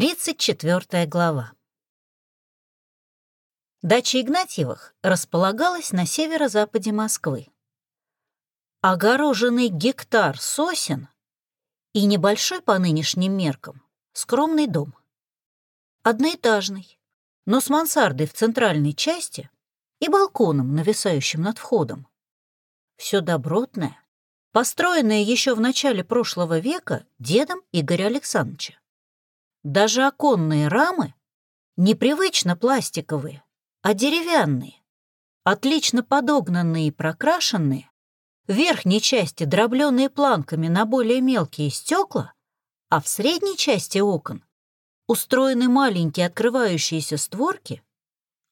34 глава. Дача Игнатьевых располагалась на северо-западе Москвы. Огороженный гектар сосен и небольшой по нынешним меркам скромный дом. Одноэтажный, но с мансардой в центральной части и балконом, нависающим над входом. Все добротное, построенное еще в начале прошлого века дедом Игоря Александровича. Даже оконные рамы непривычно пластиковые, а деревянные, отлично подогнанные и прокрашенные, в верхней части дробленные планками на более мелкие стекла, а в средней части окон устроены маленькие открывающиеся створки,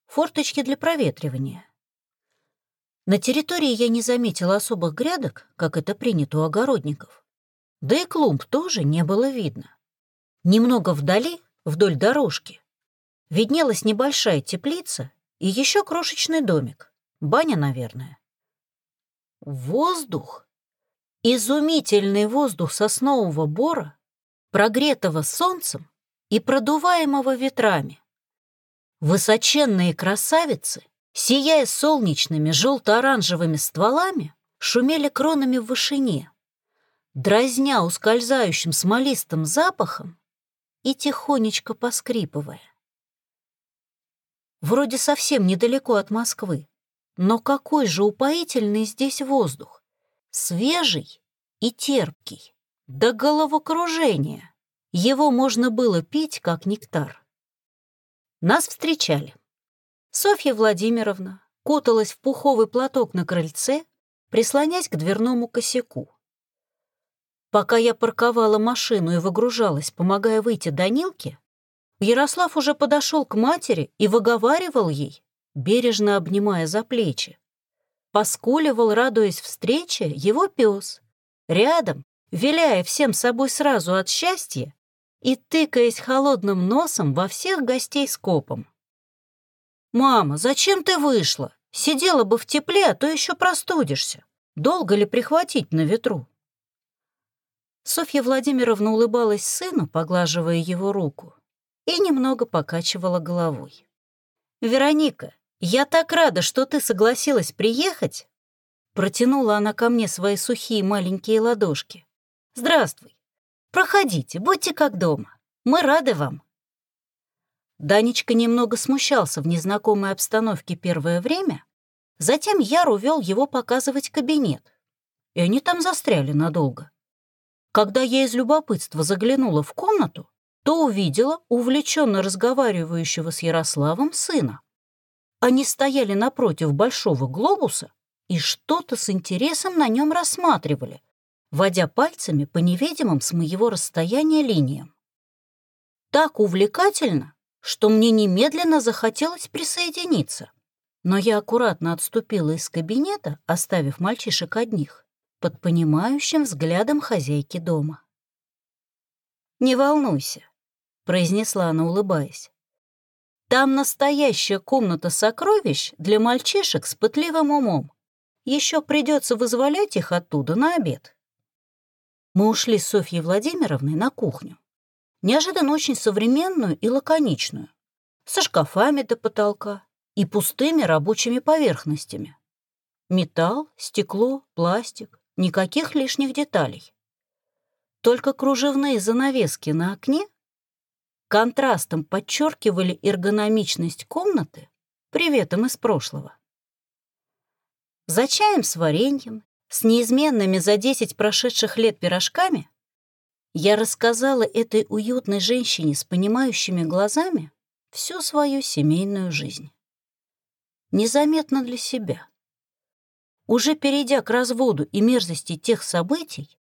форточки для проветривания. На территории я не заметила особых грядок, как это принято у огородников. Да и клумб тоже не было видно. Немного вдали, вдоль дорожки, виднелась небольшая теплица и еще крошечный домик. Баня, наверное. Воздух. Изумительный воздух соснового бора, прогретого солнцем и продуваемого ветрами. Высоченные красавицы, сияя солнечными желто-оранжевыми стволами, шумели кронами в вышине, дразня ускользающим смолистым запахом и тихонечко поскрипывая. Вроде совсем недалеко от Москвы, но какой же упоительный здесь воздух! Свежий и терпкий, до головокружения. Его можно было пить, как нектар. Нас встречали. Софья Владимировна куталась в пуховый платок на крыльце, прислонясь к дверному косяку. Пока я парковала машину и выгружалась, помогая выйти Данилке, Ярослав уже подошел к матери и выговаривал ей, бережно обнимая за плечи. Поскуливал, радуясь встрече, его пес. Рядом, виляя всем собой сразу от счастья и тыкаясь холодным носом во всех гостей скопом. «Мама, зачем ты вышла? Сидела бы в тепле, а то еще простудишься. Долго ли прихватить на ветру?» Софья Владимировна улыбалась сыну, поглаживая его руку, и немного покачивала головой. «Вероника, я так рада, что ты согласилась приехать!» Протянула она ко мне свои сухие маленькие ладошки. «Здравствуй! Проходите, будьте как дома. Мы рады вам!» Данечка немного смущался в незнакомой обстановке первое время, затем Яр увел его показывать кабинет, и они там застряли надолго. Когда я из любопытства заглянула в комнату, то увидела увлеченно разговаривающего с Ярославом сына. Они стояли напротив большого глобуса и что-то с интересом на нем рассматривали, водя пальцами по невидимым с моего расстояния линиям. Так увлекательно, что мне немедленно захотелось присоединиться. Но я аккуратно отступила из кабинета, оставив мальчишек одних под понимающим взглядом хозяйки дома. «Не волнуйся», — произнесла она, улыбаясь. «Там настоящая комната сокровищ для мальчишек с пытливым умом. Еще придется вызволять их оттуда на обед». Мы ушли с Софьей Владимировной на кухню. Неожиданно очень современную и лаконичную, со шкафами до потолка и пустыми рабочими поверхностями. Металл, стекло, пластик, Никаких лишних деталей. Только кружевные занавески на окне контрастом подчеркивали эргономичность комнаты приветом из прошлого. За чаем с вареньем, с неизменными за десять прошедших лет пирожками, я рассказала этой уютной женщине с понимающими глазами всю свою семейную жизнь. Незаметно для себя. Уже перейдя к разводу и мерзости тех событий,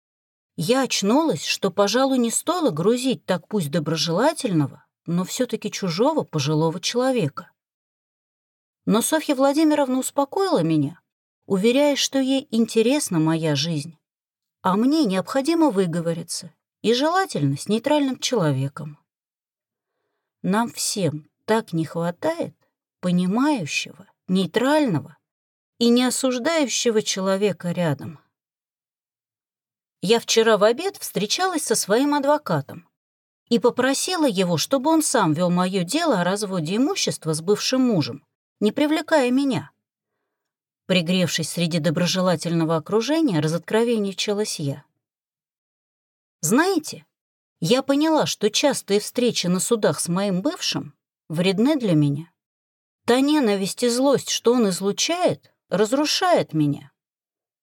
я очнулась, что, пожалуй, не стоило грузить так пусть доброжелательного, но все таки чужого пожилого человека. Но Софья Владимировна успокоила меня, уверяя, что ей интересна моя жизнь, а мне необходимо выговориться, и желательно с нейтральным человеком. Нам всем так не хватает понимающего, нейтрального и не осуждающего человека рядом. Я вчера в обед встречалась со своим адвокатом. и попросила его, чтобы он сам вел мое дело о разводе имущества с бывшим мужем, не привлекая меня. Пригревшись среди доброжелательного окружения, разоткровенничалась я. Знаете, я поняла, что частые встречи на судах с моим бывшим вредны для меня. Та ненависть и злость, что он излучает, разрушает меня.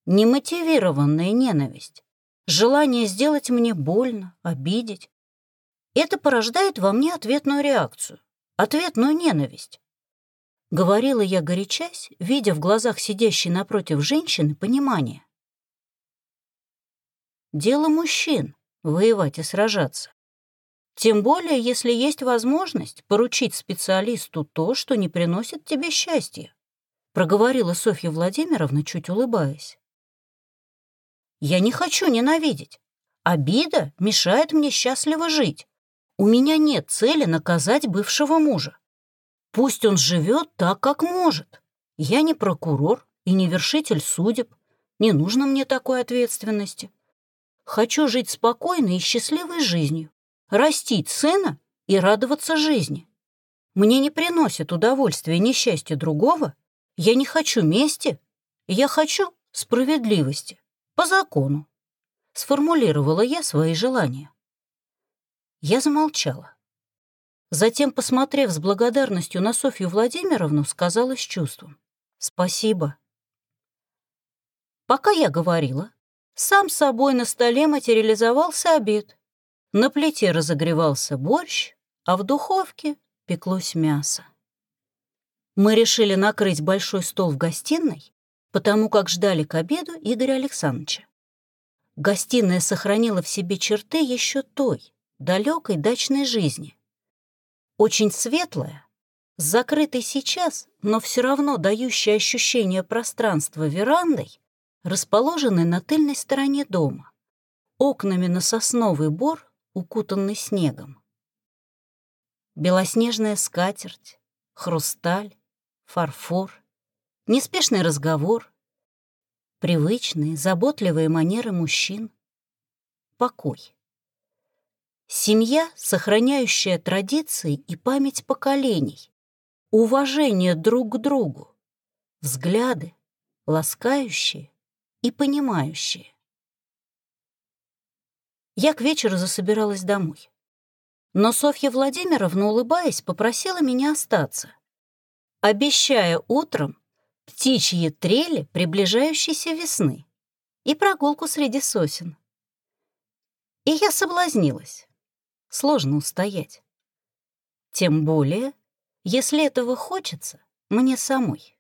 Немотивированная ненависть, желание сделать мне больно, обидеть. Это порождает во мне ответную реакцию, ответную ненависть. Говорила я горячась, видя в глазах сидящей напротив женщины понимание. Дело мужчин — воевать и сражаться. Тем более, если есть возможность поручить специалисту то, что не приносит тебе счастья, проговорила Софья Владимировна, чуть улыбаясь. Я не хочу ненавидеть. Обида мешает мне счастливо жить. У меня нет цели наказать бывшего мужа. Пусть он живет так, как может. Я не прокурор и не вершитель судеб. Не нужно мне такой ответственности. Хочу жить спокойной и счастливой жизнью, растить сына и радоваться жизни. Мне не приносит удовольствия несчастье другого. Я не хочу мести. Я хочу справедливости. По закону. Сформулировала я свои желания. Я замолчала. Затем, посмотрев с благодарностью на Софью Владимировну, сказала с чувством «Спасибо». Пока я говорила, сам собой на столе материализовался обед. На плите разогревался борщ, а в духовке пеклось мясо. Мы решили накрыть большой стол в гостиной, потому как ждали к обеду Игоря Александровича. Гостиная сохранила в себе черты еще той, далекой дачной жизни — очень светлая, закрытой сейчас, но все равно дающая ощущение пространства верандой, расположенной на тыльной стороне дома, окнами на сосновый бор, укутанный снегом. Белоснежная скатерть, хрусталь, фарфор, неспешный разговор, привычные, заботливые манеры мужчин, покой. Семья, сохраняющая традиции и память поколений, уважение друг к другу, взгляды, ласкающие и понимающие. Я к вечеру засобиралась домой. Но Софья Владимировна, улыбаясь, попросила меня остаться, обещая утром птичьи трели приближающейся весны и прогулку среди сосен. И я соблазнилась сложно устоять. Тем более, если этого хочется мне самой.